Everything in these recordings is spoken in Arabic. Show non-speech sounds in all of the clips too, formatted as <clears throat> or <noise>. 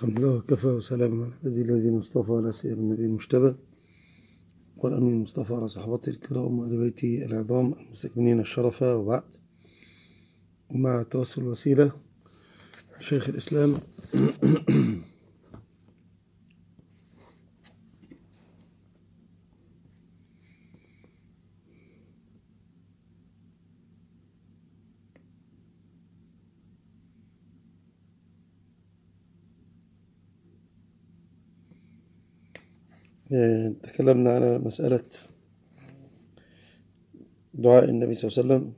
الحمد لله وكفى وسلام على الذي الذين اصطفى على سير النبي المجتبى. والأمين المصطفى على صحابته الكرام وآل بيته العظام المستكملين الشرف وبعد. ومع توسل الوسيلة شيخ الإسلام <clears throat> تكلمنا على مسألة دعاء النبي صلى الله عليه وسلم.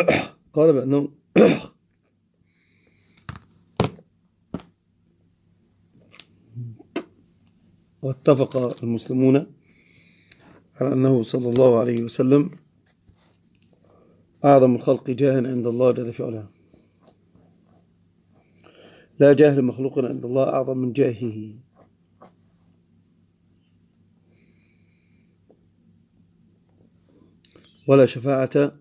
<coughs> قال بأنه <coughs> واتفق المسلمون على أنه صلى الله عليه وسلم أعظم الخلق جاها عند الله جل في علاه. لا جاه لمخلوق عند الله أعظم من جاهه. ولا شفاعة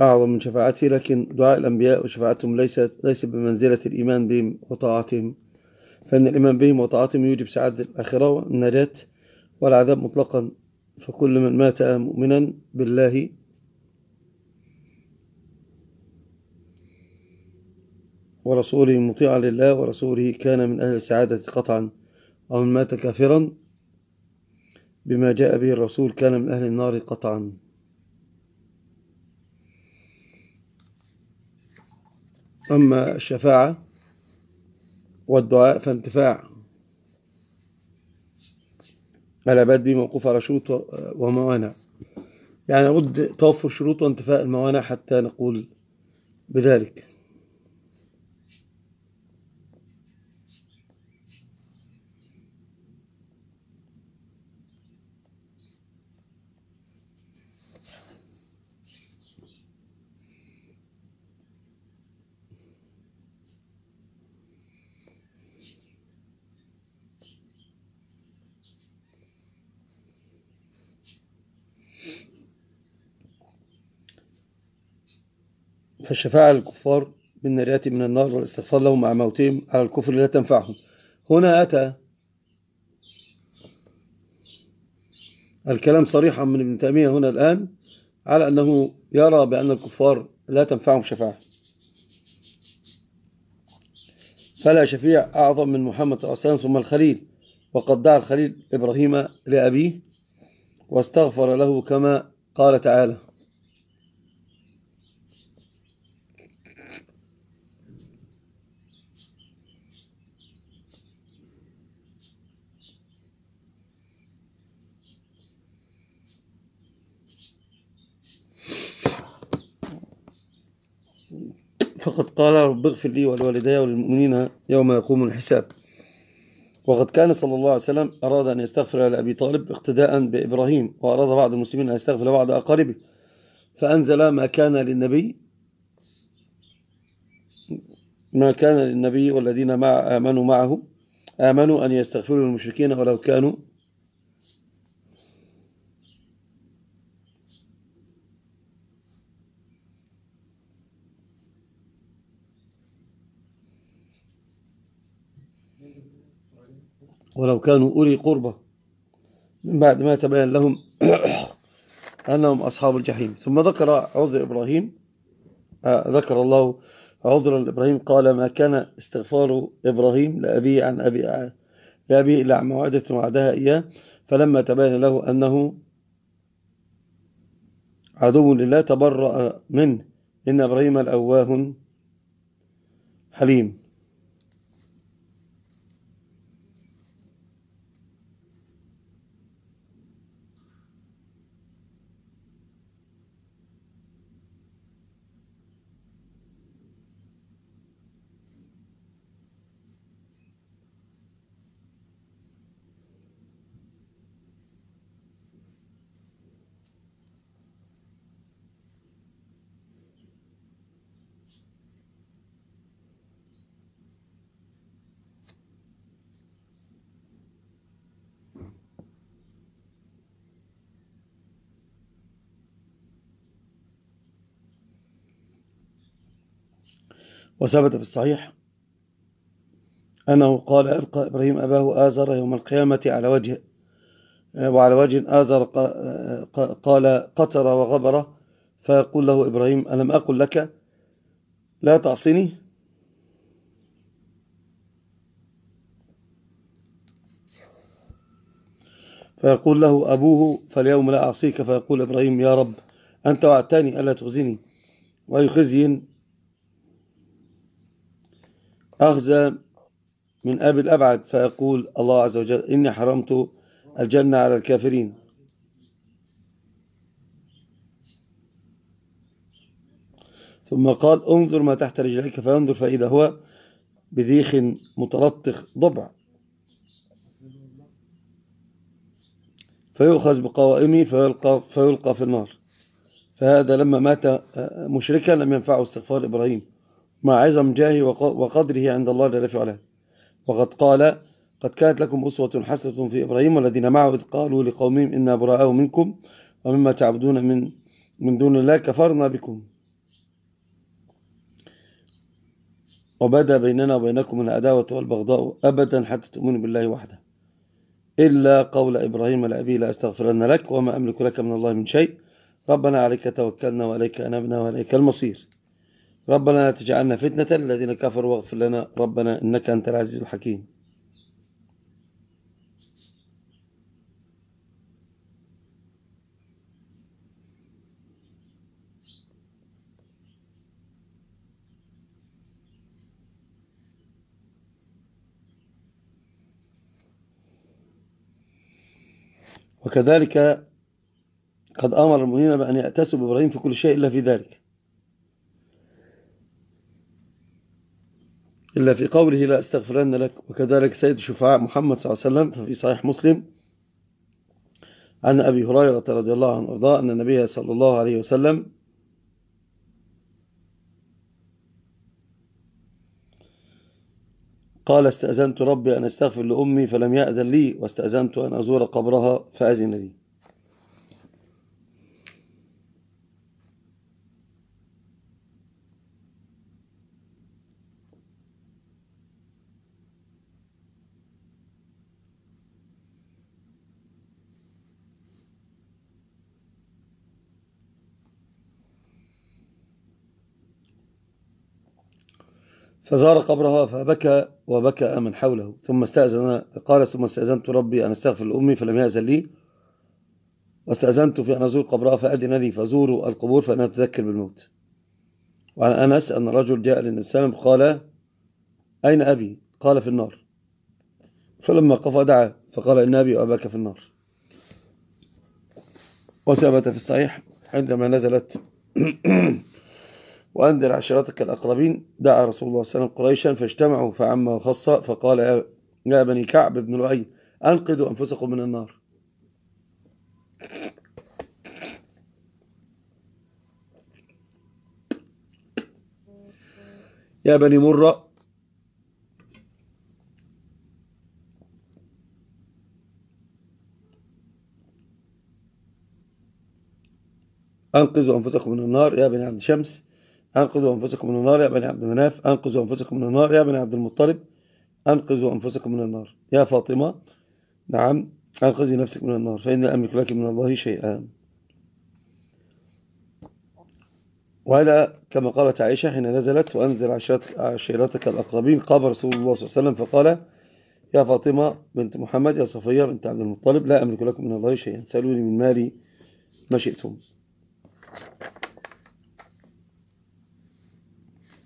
أعظم من شفاعته لكن دعاء الأنبياء وشفاعتهم ليست ليس بمنزلة الإيمان بهم وطاعتهم. فإن الإيمان بهم وطاعتهم يوجب سعادة الآخرة والنجاة والعذاب مطلقا. فكل من مات مؤمنا بالله ورسوله مطيعا لله ورسوله كان من أهل السعادة قطعا. ومن مات كافرا بما جاء به الرسول كان من أهل النار قطعا. أما الشفاعة والدعاء فانتفاع. العباد به موقوف على شروط وموانع. يعني لابد توفر شروط وانتفاء الموانع حتى نقول بذلك. فالشفاعة للكفار بالنجاة من النار والاستغفار لهم مع موتهم على الكفر لا تنفعهم. هنا أتى الكلام صريحا من ابن تيمية هنا الآن على أنه يرى بأن الكفار لا تنفعهم شفاعة. فلا شفيع أعظم من محمد صلى الله عليه وسلم ثم الخليل وقد دعا الخليل إبراهيم لأبيه واستغفر له كما قال تعالى. فقد قال رب اغفر لي ولوالدي وللمؤمنين يوم يقوم الحساب. وقد كان صلى الله عليه وسلم أراد أن يستغفر لأبي طالب اقتداء بإبراهيم وأراد بعض المسلمين أن يستغفر لبعض أقاربه. فأنزل ما كان للنبي ما كان للنبي والذين مع آمنوا معه آمنوا أن يستغفروا للمشركين ولو كانوا ولو كانوا أولي قربة من بعد ما تبين لهم <coughs> أنهم أصحاب الجحيم. ثم ذكر عذر إبراهيم آه ذكر الله عذر إبراهيم قال ما كان استغفار إبراهيم لأبيه عن أبي لأبيه إلا عن موعدة وعدها إياه فلما تبين له أنه عدو لله تبرأ منه. إن إبراهيم الأواه حليم. وثبت في الصحيح أنه قال ألقى إبراهيم أباه آزر يوم القيامة على وجه وعلى وجه آزر قال قطر وغبر فيقول له إبراهيم ألم أقل لك؟ لا تعصني فيقول له أبوه فاليوم لا أعصيك فيقول إبراهيم يا رب أنت وعدتني ألا تخزني وأي خزي أخزى من أبي الأبعد فيقول الله عز وجل إني حرمت الجنة على الكافرين. ثم قال انظر ما تحت رجليك فينظر فإذا هو بذيخ متلطخ ضبع. فيؤخذ بقوائمه فيلقى, فيلقى في النار. فهذا لما مات مشركا لم ينفعه استغفار إبراهيم. مع عظم جاهه وقدره عند الله جل وعلا وقد قال قد كانت لكم أسوة حسنة في إبراهيم والذين معه إذ قالوا لقومهم إنا براء منكم ومما تعبدون من من دون الله كفرنا بكم. وبدا بيننا وبينكم العداوة والبغضاء أبدا حتى تؤمنوا بالله وحده. إلا قول إبراهيم لأبي لا أستغفرن لك وما أملك لك من الله من شيء. ربنا عليك توكلنا وعليك أنبنا وعليك المصير. ربنا لا تجعلنا فتنة الذين كفروا واغفر لنا. ربنا إنك أنت العزيز الحكيم. وكذلك قد أمر المؤمنين بأن يأتسوا بإبراهيم في كل شيء إلا في ذلك. إلا في قوله لا أستغفرن لك. وكذلك سيد الشفعاء محمد صلى الله عليه وسلم ففي صحيح مسلم عن أبي هريرة رضي الله عنه وأرضاه أن النبي صلى الله عليه وسلم قال استأذنت ربي أن استغفر لأمي فلم يأذن لي واستأذنت أن أزور قبرها فأذن لي. فزار قبرها فبكى وبكى من حوله. ثم استأذن قال ثم استأذنت ربي أن أستغفر لأمي فلم يأذن لي. واستأذنت في أن أزور قبرها فأذن لي فزوروا القبور فأنا أتذكر بالموت. وعن أنس أن رجل جاء للنبي صلى الله عليه وسلم قال أين أبي؟ قال في النار. فلما قفى دعا فقال إن أبي وأباك في النار. وثبت في الصحيح عندما نزلت وأنذر عشيرتك الأقربين دعا رسول الله صلى الله عليه وسلم قريشا فاجتمعوا فعم وخص فقال يا بني كعب بن لؤي أنقذوا أنفسكم من النار. يا بني مرة أنقذوا أنفسكم من النار. يا بني عبد شمس أنقذوا أنفسكم من النار يا بني عبد مناف أنقذوا أنفسكم من النار يا بني عبد المطلب. أنقذوا أنفسكم من النار. يا فاطمة نعم أنقذي نفسك من النار فإن أملك لك من الله شيئا. وهذا كما قالت عائشة حين نزلت وأنزل عشيرتك الأقربين قام رسول الله صلى الله عليه وسلم فقال يا فاطمة بنت محمد يا صفية بنت عبد المطلب لا أملك لكم من الله شيئا سألوني من مالي ما شئتم.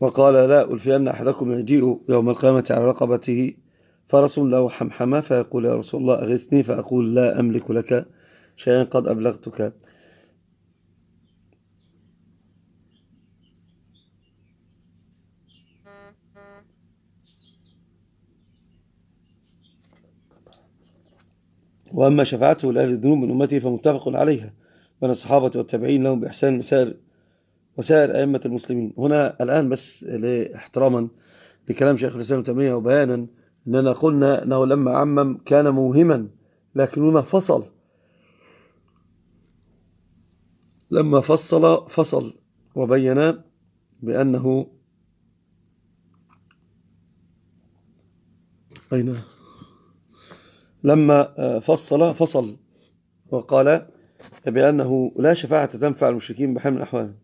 وقال لا ألفين أحدكم يجيء يوم القيامة على رقبته فرس له حمحمة فيقول يا رسول الله أغثني فأقول لا أملك لك شيئا قد أبلغتك. وأما شفاعته لأهل الذنوب من أمته فمتفق عليها بين الصحابة والتابعين لهم بإحسان مسائل وسائر أئمة المسلمين. هنا الآن بس احتراما لكلام شيخ الإسلام تيمية وبيانا أننا قلنا أنه لما عمم كان موهما لكن هنا فصل. لما فصل فصل وبين بأنه أين؟ لما فصل فصل وقال بأنه لا شفاعة تنفع المشركين بحال من الأحوال.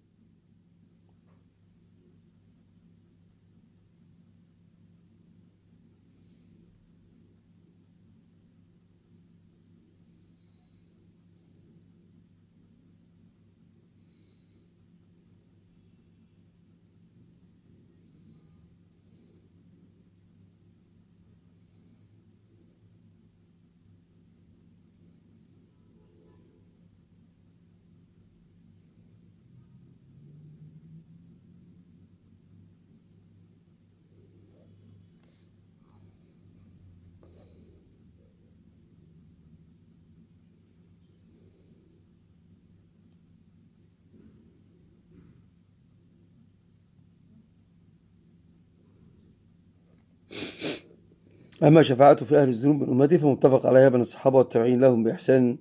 أما شفاعته في أهل الذنوب من أمته فمتفق عليها بين الصحابة والتابعين لهم بإحسان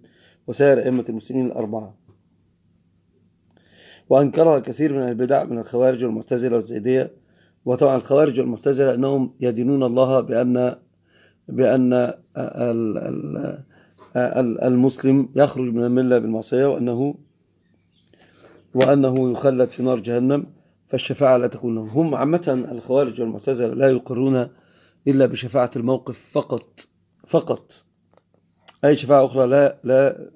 وسائر أئمة المسلمين الأربعة. وأنكرها كثير من البدع من الخوارج والمعتزلة والزيدية. وطبعا الخوارج والمعتزلة أنهم يدينون الله بأن بأن المسلم يخرج من الملة بالمعصية وأنه وأنه يخلد في نار جهنم فالشفاعة لا تكون لهم. هم عامة الخوارج والمعتزلة لا يقرون إلا بشفاعة الموقف فقط. فقط. أي شفاعة أخرى لا لا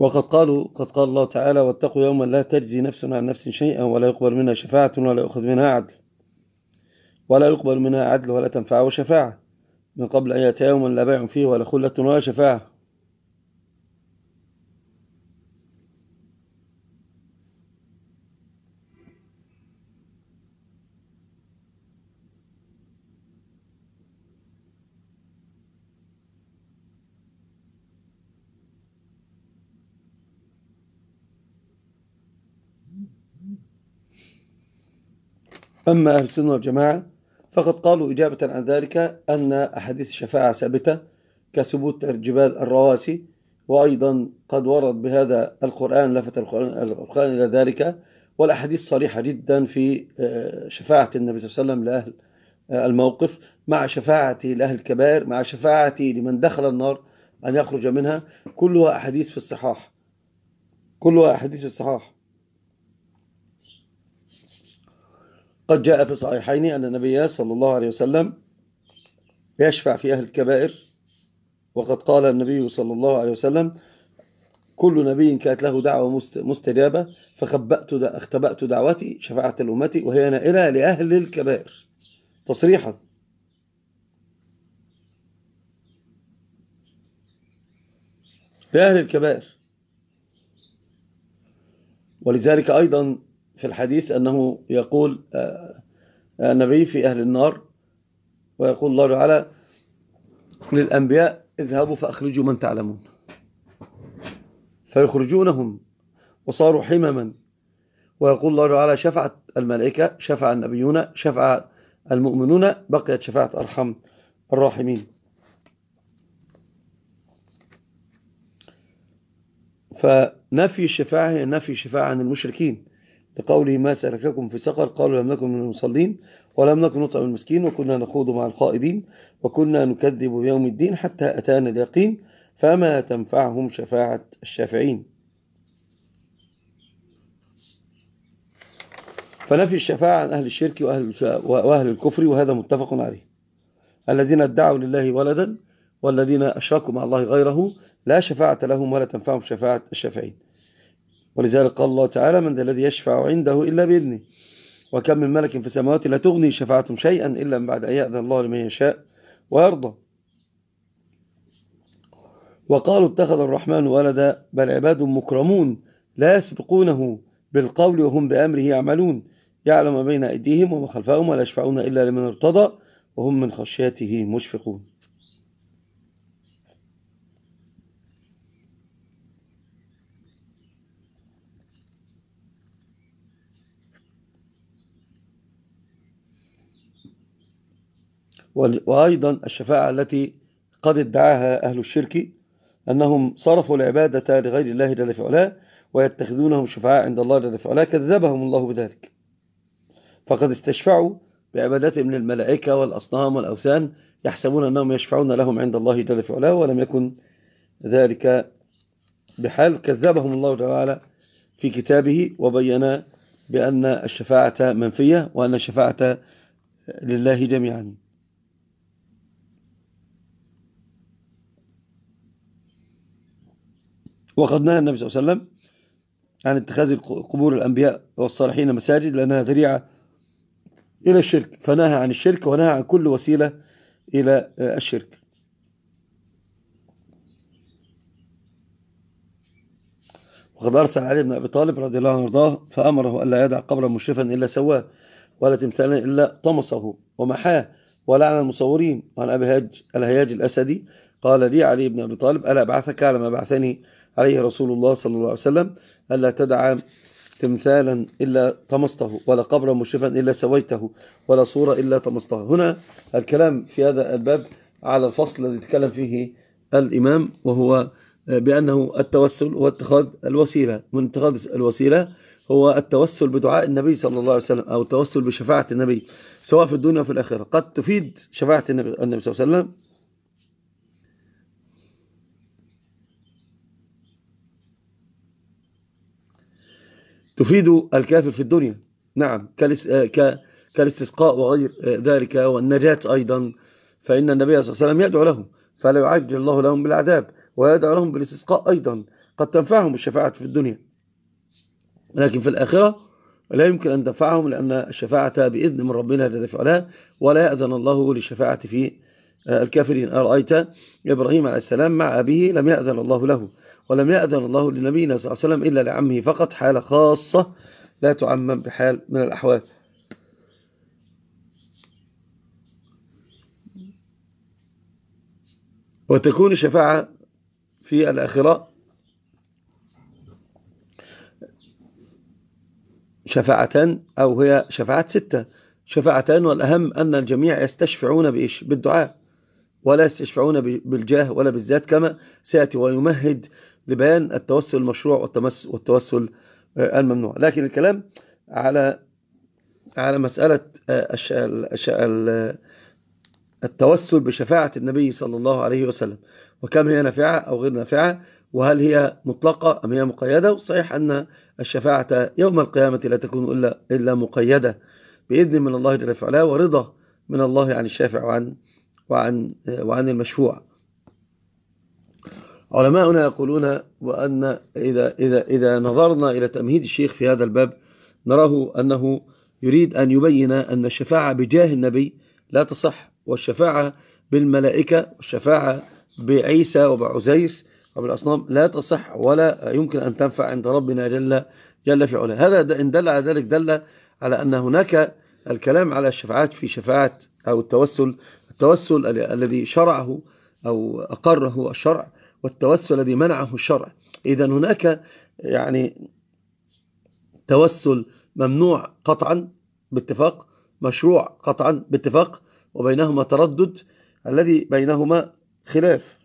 وقد قالوا قد قال الله تعالى واتقوا يوما لا تجزي نفس عن نفس شيئا ولا يقبل منها شفاعة ولا يأخذ منها عدل. ولا يقبل منها عدل ولا تنفعه شفاعة من قبل أن يأتي يوما لا بيع فيه ولا خلة ولا شفاعة. أما أهل السنة والجماعة فقد قالوا إجابة عن ذلك أن أحاديث الشفاعة ثابتة كثبوت الجبال الرواسي وأيضا قد ورد بهذا القرآن لفت القرآن إلى ذلك والأحاديث صريحة جدا في آه، شفاعة النبي صلى الله عليه وسلم لأهل آه، الموقف مع شفاعتي لأهل الكبائر مع شفاعتي لمن دخل النار أن يخرج منها كلها أحاديث في الصحاح. كلها أحاديث في الصحاح. قد جاء في صحيحين أن النبي صلى الله عليه وسلم يشفع في أهل الكبائر وقد قال النبي صلى الله عليه وسلم كل نبي كانت له دعوة مستجابة فخبأت اختبأت دعوتي شفاعة الأمة وهي نائلة لأهل الكبائر. تصريحا. لأهل الكبائر. ولذلك أيضا في الحديث أنه يقول آه، آه، النبي في أهل النار ويقول الله تعالى للأنبياء اذهبوا فأخرجوا من تعلمون. فيخرجونهم وصاروا حمما. ويقول الله تعالى شفعت الملائكة شفع النبيون شفع المؤمنون بقيت شفاعة أرحم الراحمين. فنفي الشفاعة نفي الشفاعة عن المشركين. لقوله ما سلككم في سقر قالوا لم نكن من المصلين ولم نكن نطعم المسكين وكنا نخوض مع الخائدين وكنا نكذب بيوم الدين حتى أتانا اليقين فما تنفعهم شفاعة الشافعين. فنفي الشفاعة عن أهل الشرك وأهل, وأهل الكفر وهذا متفق عليه. الذين ادعوا لله ولدا والذين أشركوا مع الله غيره لا شفاعة لهم ولا تنفعهم شفاعة الشافعين. ولذلك قال الله تعالى من ذا الذي يشفع عنده إلا بإذنه. وكم من ملك في السماوات لا تغني شفاعتهم شيئا إلا من بعد أن يأذن الله لمن يشاء ويرضى. وقالوا اتخذ الرحمن ولدا بل عباد مكرمون لا يسبقونه بالقول وهم بأمره يعملون. يعلم ما بين أيديهم وما خلفهم ولا يشفعون إلا لمن ارتضى وهم من خشيته مشفقون. وأيضا الشفاعة التي قد ادعاها أهل الشرك أنهم صرفوا العبادة لغير الله جل في علاه ويتخذونهم شفعاء عند الله جل في علاه كذبهم الله بذلك. فقد استشفعوا بعبادتهم للملائكة والأصنام والأوثان يحسبون أنهم يشفعون لهم عند الله جل في علاه ولم يكن ذلك بحال. كذبهم الله تعالى في كتابه وبين بأن الشفاعة منفية وأن الشفاعة لله جميعا. وقد نهى النبي صلى الله عليه وسلم عن اتخاذ قبور الأنبياء والصالحين مساجد لأنها ذريعة إلى الشرك فنهى عن الشرك ونهى عن كل وسيلة إلى الشرك. وقد أرسل علي بن أبي طالب رضي الله عنه وأرضاه فأمره ألا يدع قبرا مشرفا إلا سواه ولا تمثالا إلا طمسه ومحاه ولعن المصورين. وعن أبي هاج الهياج الأسدي قال لي علي بن أبي طالب ألا أبعثك على ما بعثني. عليه رسول الله صلى الله عليه وسلم ألا تدع تمثالا إلا طمسته ولا قبرا مشرفا إلا سويته ولا صورة إلا طمسته. هنا الكلام في هذا الباب على الفصل الذي تكلم فيه الإمام وهو بأنه التوسل هو اتخاذ الوسيلة. من اتخاذ الوسيلة هو التوسل بدعاء النبي صلى الله عليه وسلم أو التوسل بشفاعة النبي سواء في الدنيا وفي الآخرة. قد تفيد شفاعة النبي صلى الله عليه وسلم تفيد الكافر في الدنيا. نعم كالاستسقاء وغير ذلك والنجاة أيضا. فإن النبي صلى الله عليه وسلم يدعو لهم فلا يعجل الله لهم بالعذاب ويدعو لهم بالاستسقاء أيضا. قد تنفعهم الشفاعة في الدنيا. لكن في الآخرة لا يمكن أن تنفعهم لأن الشفاعة بإذن من ربنا جل وعلا ولا يأذن الله للشفاعة في الكافرين. أرأيت إبراهيم عليه السلام مع أبيه لم يأذن الله له. ولم يأذن الله لنبينا صلى الله عليه وسلم إلا لعمه فقط حالة خاصة لا تعمم بحال من الأحوال. وتكون الشفاعة في الآخرة شفاعتان أو هي شفاعات ستة. شفاعتان والأهم أن الجميع يستشفعون بإيش؟ بالدعاء. ولا يستشفعون بالجاه ولا بالذات كما سيأتي ويمهد لبيان التوسل المشروع والتوسل الممنوع. لكن الكلام على على مسألة التوسل بشفاعة النبي صلى الله عليه وسلم. وكم هي نافعة أو غير نافعة؟ وهل هي مطلقة أم هي مقيدة؟ وصحيح أن الشفاعة يوم القيامة لا تكون إلا, إلا مقيدة بإذن من الله جل وعلا ورضا من الله عن الشافع وعن, وعن, وعن المشفوع. علماؤنا يقولون وأن إذا, إذا, إذا نظرنا إلى تمهيد الشيخ في هذا الباب نراه أنه يريد أن يبين أن الشفاعة بجاه النبي لا تصح والشفاعة بالملائكة والشفاعة بعيسى وبعزيز وبالأصنام لا تصح ولا يمكن أن تنفع عند ربنا جل, جل في علاه. هذا إن دل على ذلك دل على أن هناك الكلام على الشفاعات في شفاعات أو التوسل التوسل الذي شرعه أو أقره الشرع والتوسل الذي منعه الشرع. إذا هناك يعني توسل ممنوع قطعا باتفاق مشروع قطعا باتفاق وبينهما تردد الذي بينهما خلاف.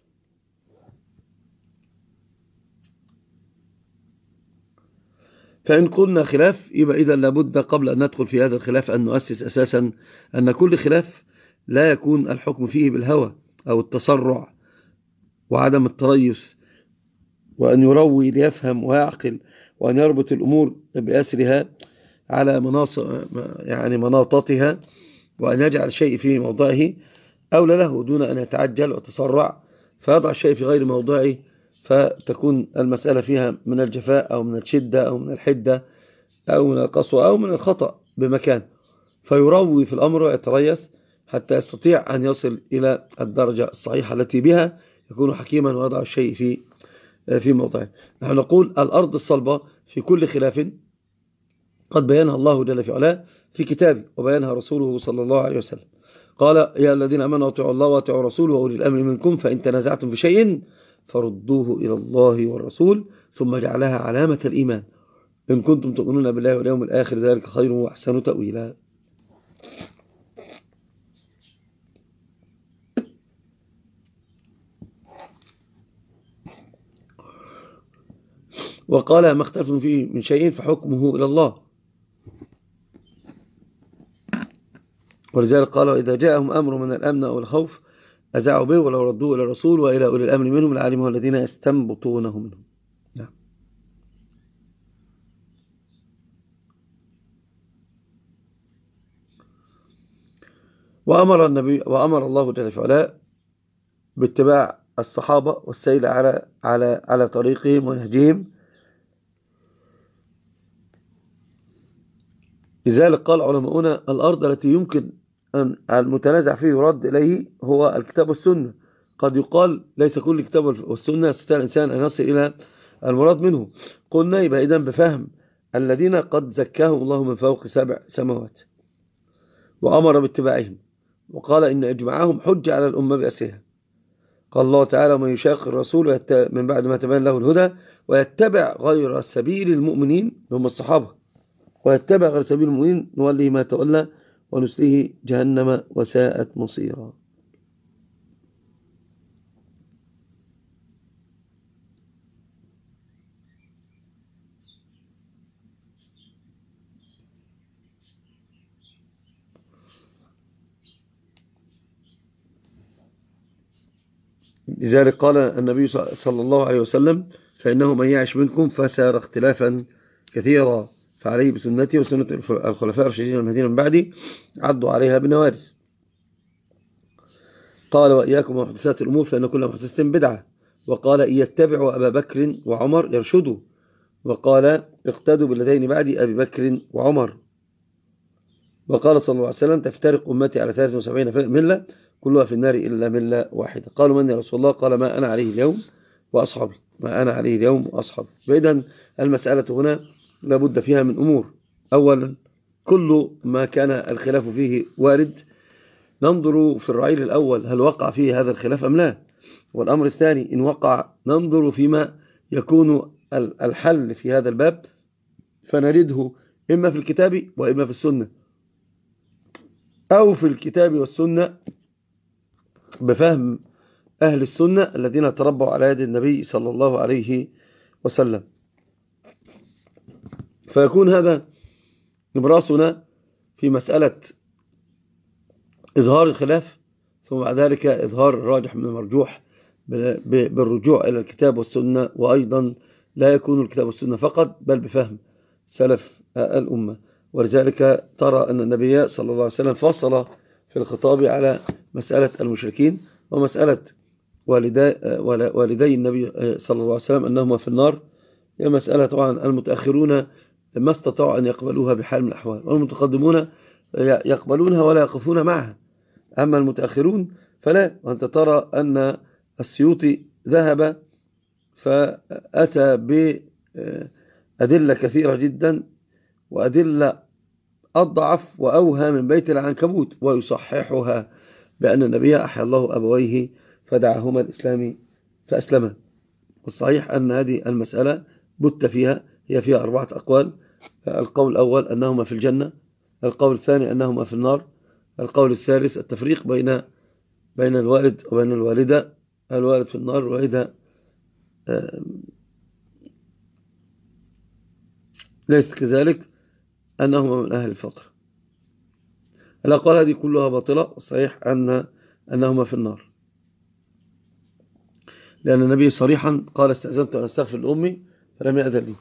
فإن قلنا خلاف يبقى إذا لابد قبل أن ندخل في هذا الخلاف أن نؤسس أساسا أن كل خلاف لا يكون الحكم فيه بالهوى أو التسرع. وعدم التريث وأن يروي ليفهم ويعقل وأن يربط الأمور بأسرها على مناط يعني مناطاتها وأن يجعل شيء في موضعه أولى له دون أن يتعجل ويتسرع فيضع الشيء في غير موضعه فتكون المسألة فيها من الجفاء أو من الشدة أو من الحدة أو من القسوة أو من الخطأ بمكان. فيروي في الأمر ويتريث حتى يستطيع أن يصل إلى الدرجة الصحيحة التي بها يكون حكيما ويضع الشيء في في موضعه. نحن نقول الأرض الصلبة في كل خلاف قد بيانها الله جل في علاه في كتابه وبيانها رسوله صلى الله عليه وسلم. قال يا الذين آمنوا أطيعوا الله وأطيعوا رسوله وأولي الأمر منكم فإن تنازعتم في شيء فردوه إلى الله والرسول ثم جعلها علامة الإيمان. إن كنتم تؤمنون بالله واليوم الآخر ذلك خير وأحسن تاويلا. وقال ما اختلفتم فيه من شيء فحكمه إلى الله. ولذلك قال إذا جاءهم أمر من الأمن أو الخوف أزعوا به ولو ردوه إلى الرسول وإلى أولي الأمر منهم العالم الذين يستنبطونه منهم. نعم. وأمر النبي وأمر الله جل وعلا باتباع الصحابة والسير على على على طريقهم ونهجهم لذلك قال علماؤنا الأرض التي يمكن أن المتنازع فيه يرد إليه هو الكتاب والسنة. قد يقال ليس كل الكتاب والسنة يستطيع الإنسان أن يصل إلى المراد منه. قلنا يبقى إذن بفهم الذين قد زكاهم الله من فوق سبع سماوات وأمر باتباعهم وقال إن إجماعهم حجة على الأمة بأسرها. قال الله تعالى ومن يشاق الرسول من بعد ما تبين له الهدى ويتبع غير سبيل المؤمنين هم الصحابة. ويتبع غير سبيل المؤمنين نوليه ما تولى ونسليه جهنم وساءت مصيرا. لذلك قال النبي صلى الله عليه وسلم فإنه من يعش منكم فسار اختلافا كثيرا. فعليه بسنتي وسنة الخلفاء الراشدين المهديين من بعدي عضوا عليها بنوارس قال وإياكم ومحدثات الأمور فإن كل محدثة بدعة. وقال إن يتبعوا أبا بكر وعمر يرشدوا. وقال اقتدوا بالذين بعدي أبي بكر وعمر. وقال صلى الله عليه وسلم تفترق أمتي على 73 ملة كلها في النار إلا ملة واحدة. قالوا من يا رسول الله؟ قال ما أنا عليه اليوم وأصحابي. ما أنا عليه اليوم وأصحابي. فإذا المسألة هنا لابد فيها من أمور. أولا كل ما كان الخلاف فيه وارد ننظر في الرعيل الأول هل وقع فيه هذا الخلاف أم لا؟ والأمر الثاني إن وقع ننظر فيما يكون الحل في هذا الباب فنرده إما في الكتاب وإما في السنة. أو في الكتاب والسنة بفهم أهل السنة الذين تربوا على يد النبي صلى الله عليه وسلم. فيكون هذا نبراسنا في مسألة إظهار الخلاف ثم بعد ذلك إظهار الراجح من المرجوح بالرجوع إلى الكتاب والسنة وأيضا لا يكون الكتاب والسنة فقط بل بفهم سلف الأمة. ولذلك ترى أن النبي صلى الله عليه وسلم فصل في الخطاب على مسألة المشركين ومسألة والدي, والدي النبي صلى الله عليه وسلم أنهما في النار. هي مسألة طبعا المتأخرون ما استطاعوا أن يقبلوها بحال من الأحوال. والمتقدمون يقبلونها ولا يقفون معها. أما المتأخرون فلا. وأنت ترى أن السيوطي ذهب فأتى بأدلة كثيرة جدا وأدلة أضعف وأوهى من بيت العنكبوت ويصححها بأن النبي أحيا الله أبويه فدعهما الإسلام فأسلما. والصحيح أن هذه المسألة بت فيها هي فيها أربعة أقوال. القول الأول أنهما في الجنة القول الثاني أنهما في النار القول الثالث التفريق بين بين الوالد وبين الوالدة الوالد في النار والوالدة ليس كذلك أنهما من أهل الفطر الأقوال هذه كلها باطلة والصحيح أن أنهما في النار. لأن النبي صريحا قال استأذنت أن أستغفر لأمي فلم يأذن لي.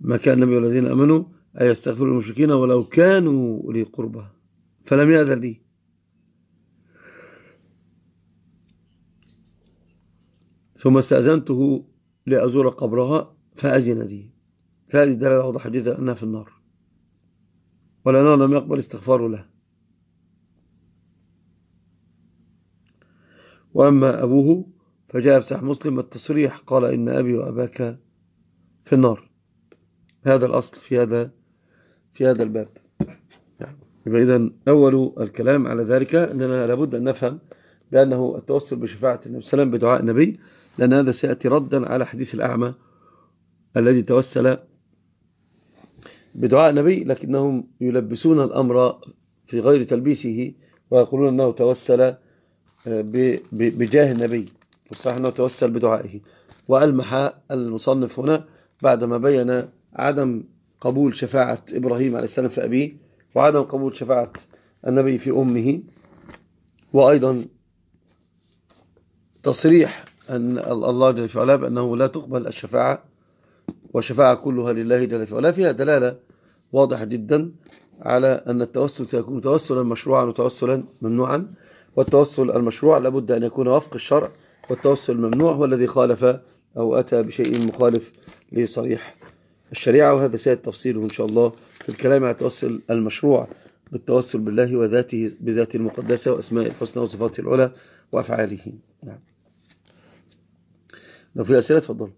ما كان النبي والذين أمنوا أن يستغفروا المشركين ولو كانوا أولي قربى. فلم يأذن لي. ثم استأذنته لأزور قبرها فأذن لي. فهذه دلالة واضحة جدا أنها في النار. ولأنه لم يقبل استغفاره له. وأما أبوه فجاء في صحيح مسلم التصريح قال إن أبي وأباك في النار. هذا الأصل في هذا في هذا الباب. يبقى إذن أول الكلام على ذلك أننا لابد أن نفهم بأنه التوسل بشفاعة النبي صلى الله عليه وسلم بدعاء النبي لأن هذا سيأتي ردا على حديث الأعمى الذي توسل بدعاء النبي لكنهم يلبسون الأمر في غير تلبيسه ويقولون أنه توسل آه، بجاه النبي. والصحيح أنه توسل بدعائه. وألمح المصنف هنا بعدما بين عدم قبول شفاعة إبراهيم عليه السلام في أبيه وعدم قبول شفاعة النبي في أمه. وأيضا تصريح أن الله جل في علاه بأنه لا تقبل الشفاعة والشفاعة كلها لله جل في علاه فيها دلالة واضحة جدا على أن التوسل سيكون توسلا مشروعا وتوسلا ممنوعا. والتوسل المشروع لابد أن يكون وفق الشرع والتوسل الممنوع هو الذي خالف أو أتى بشيء مخالف لصريح الشريعة وهذا سيد تفصيله إن شاء الله في الكلام على التوسل المشروع بالتوسل بالله وذاته بذاته المقدسة وأسماء الحسنى وصفاته العلى وأفعاله. نعم. لو في أسئلة تفضل.